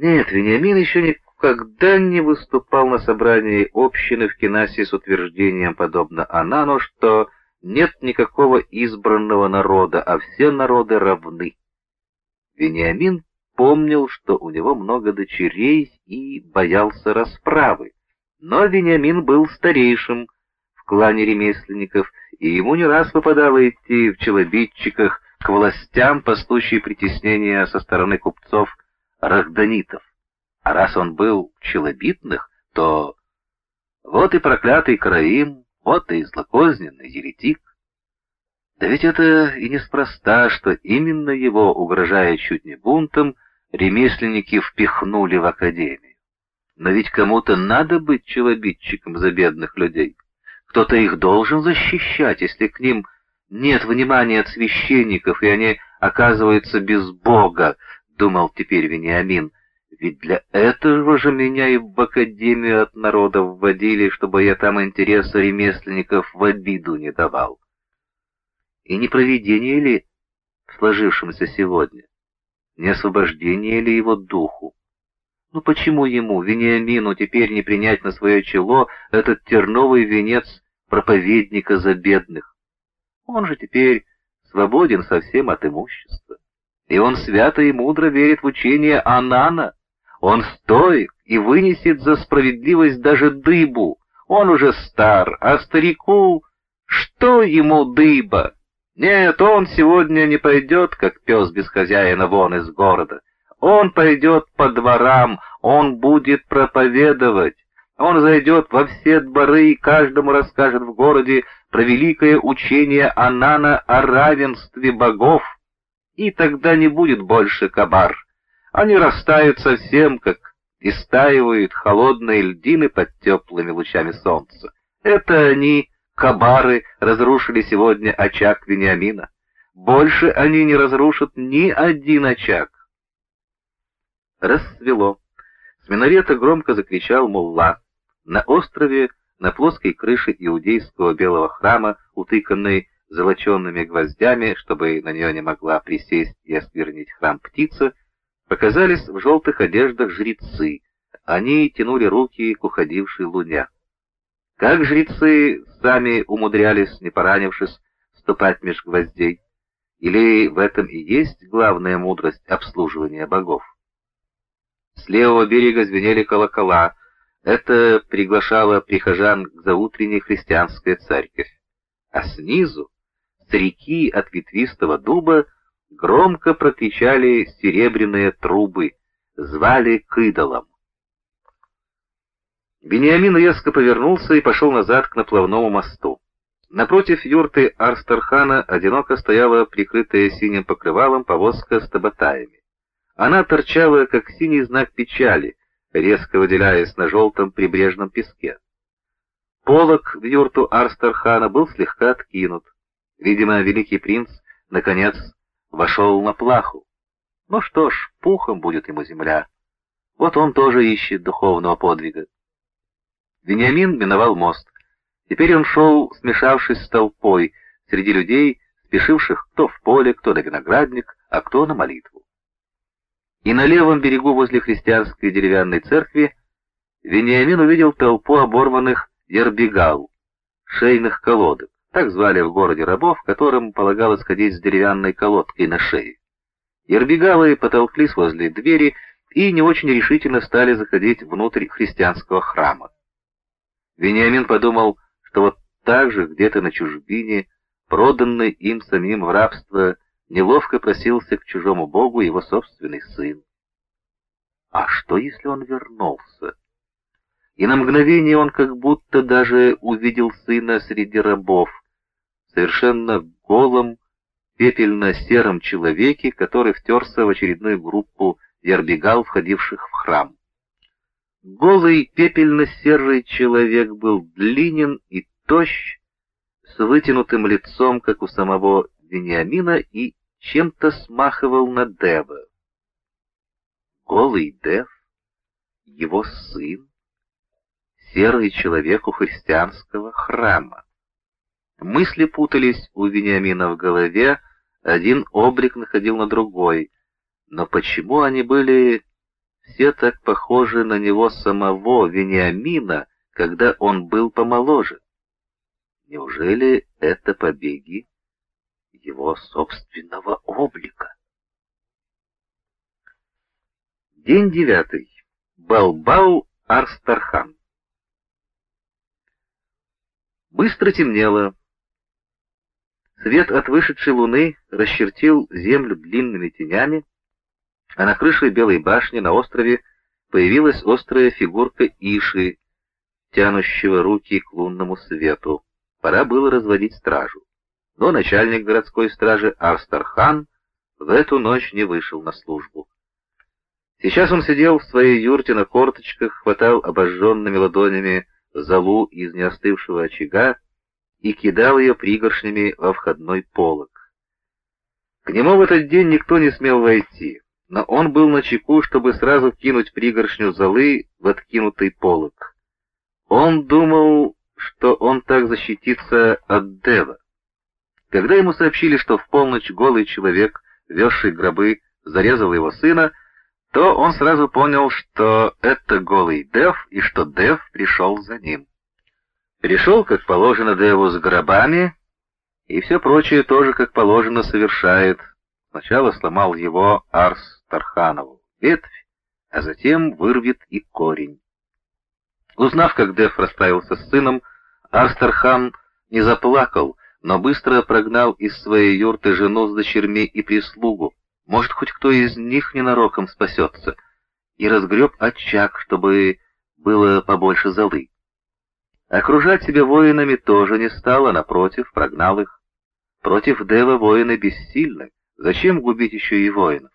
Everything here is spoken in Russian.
Нет, Вениамин еще никогда не выступал на собрании общины в Кинасе с утверждением, подобно Анану, что нет никакого избранного народа, а все народы равны. Вениамин помнил, что у него много дочерей и боялся расправы. Но Вениамин был старейшим в клане ремесленников, и ему не раз выпадало идти в челобитчиках к властям, пастущие притеснения со стороны купцов рахданитов. А раз он был челобитных, то вот и проклятый Караим, вот и злокозненный еретик. Да ведь это и неспроста, что именно его, угрожая чуть не бунтом, ремесленники впихнули в академию. Но ведь кому-то надо быть челобитчиком за бедных людей. Кто-то их должен защищать, если к ним нет внимания от священников, и они оказываются без Бога, думал теперь Вениамин. Ведь для этого же меня и в академию от народа вводили, чтобы я там интересы ремесленников в обиду не давал. И не провидение ли в сложившемся сегодня? Не освобождение ли его духу? Ну почему ему, Вениамину, теперь не принять на свое чело этот терновый венец проповедника за бедных? Он же теперь свободен совсем от имущества. И он свято и мудро верит в учение Анана. Он стоит и вынесет за справедливость даже дыбу. Он уже стар, а старику... Что ему дыба? Нет, он сегодня не пойдет, как пес без хозяина, вон из города. Он пойдет по дворам, он будет проповедовать. Он зайдет во все дворы и каждому расскажет в городе про великое учение Анана о равенстве богов. И тогда не будет больше кабар. Они растают совсем, как истаивают холодные льдины под теплыми лучами солнца. Это они, кабары, разрушили сегодня очаг Вениамина. Больше они не разрушат ни один очаг. Рассвело. С минарета громко закричал мулла. На острове, на плоской крыше иудейского белого храма, утыканной золоченными гвоздями, чтобы на нее не могла присесть и осквернить храм птица, показались в желтых одеждах жрецы. Они тянули руки к уходившей луне. Как жрецы сами умудрялись, не поранившись, ступать меж гвоздей? Или в этом и есть главная мудрость обслуживания богов? С левого берега звенели колокола. Это приглашало прихожан к заутренней христианская церковь. А снизу, с реки от ветвистого дуба, громко прокричали серебряные трубы, звали к идолам. Бениамин резко повернулся и пошел назад к наплавному мосту. Напротив юрты Арстархана одиноко стояла прикрытая синим покрывалом повозка с табатаями. Она торчала, как синий знак печали, резко выделяясь на желтом прибрежном песке. Полок в юрту Арстархана был слегка откинут. Видимо, великий принц, наконец, вошел на плаху. Ну что ж, пухом будет ему земля. Вот он тоже ищет духовного подвига. Вениамин миновал мост. Теперь он шел, смешавшись с толпой, среди людей, спешивших кто в поле, кто на виноградник, а кто на молитву. И на левом берегу возле христианской деревянной церкви Вениамин увидел толпу оборванных ербегал, шейных колодок. Так звали в городе рабов, которым полагалось ходить с деревянной колодкой на шее. Ербегалы потолклись возле двери и не очень решительно стали заходить внутрь христианского храма. Вениамин подумал, что вот так же где-то на чужбине, проданный им самим в рабство, неловко просился к чужому богу его собственный сын. А что, если он вернулся? И на мгновение он как будто даже увидел сына среди рабов, совершенно голом, пепельно-сером человеке, который втерся в очередную группу ярбегал, входивших в храм. Голый пепельно-серый человек был длинен и тощ, с вытянутым лицом, как у самого Вениамина, и чем-то смахивал на Дева. Голый Дев, его сын, серый человек у христианского храма. Мысли путались у Вениамина в голове, один облик находил на другой, но почему они были все так похожи на него самого, Вениамина, когда он был помоложе. Неужели это побеги его собственного облика? День девятый. Балбау Арстархан. Быстро темнело. Свет от вышедшей луны расчертил землю длинными тенями, а на крыше Белой башни на острове появилась острая фигурка Иши, тянущего руки к лунному свету. Пора было разводить стражу. Но начальник городской стражи Арстархан в эту ночь не вышел на службу. Сейчас он сидел в своей юрте на корточках, хватал обожженными ладонями золу из неостывшего очага и кидал ее пригоршнями во входной полог. К нему в этот день никто не смел войти, но он был на чеку, чтобы сразу кинуть пригоршню золы в откинутый полог. Он думал, что он так защитится от Дева. Когда ему сообщили, что в полночь голый человек, везший гробы, зарезал его сына, то он сразу понял, что это голый Дев и что Дев пришел за ним. Пришел, как положено Деву, с гробами, и все прочее тоже, как положено, совершает. Сначала сломал его Арс Тарханову ветвь, а затем вырвет и корень. Узнав, как Дев расправился с сыном, Арстархан не заплакал, но быстро прогнал из своей юрты жену с дочерьми и прислугу. Может, хоть кто из них ненароком спасется, и разгреб очаг, чтобы было побольше золы. Окружать себя воинами тоже не стало, напротив, прогнал их. Против Дева воины бессильны, зачем губить еще и воинов?